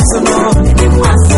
Samson.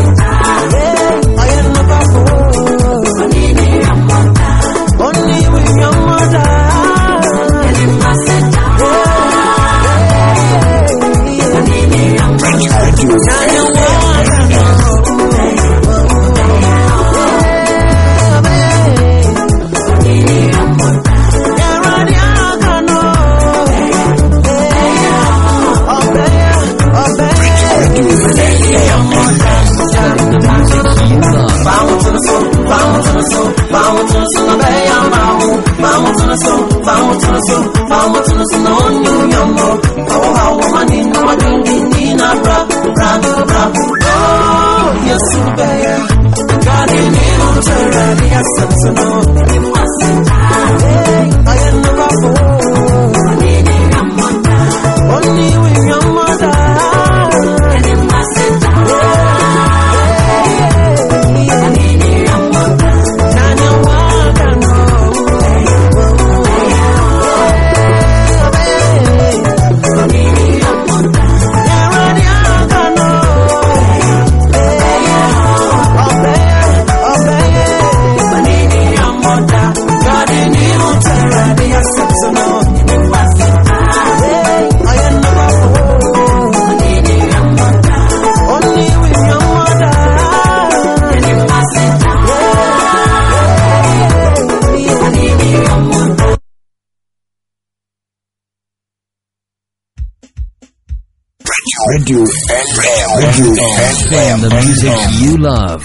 Mama tuna sinaoni uyombo Hawa hawa maneno madungi Nina bra, bra, bra Oh, Yesu beye Gani ni mtarani Asante no, ni mwasitare Radio FM. Radio FM. The music you love.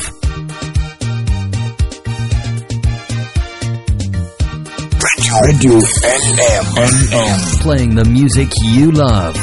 Radio FM. Playing the music you love.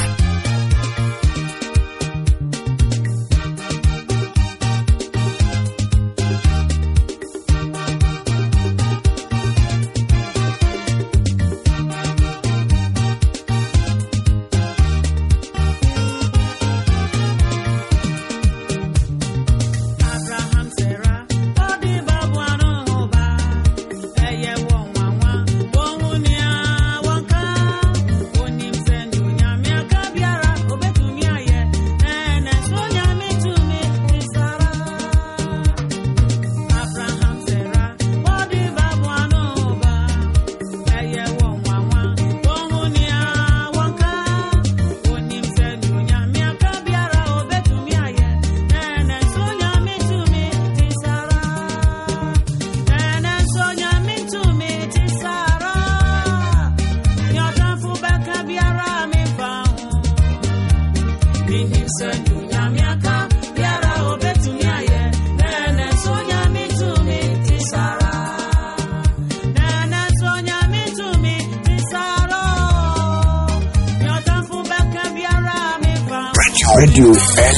Radio FM.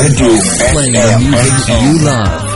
Radio FM. Playing the music you love.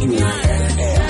Yeah.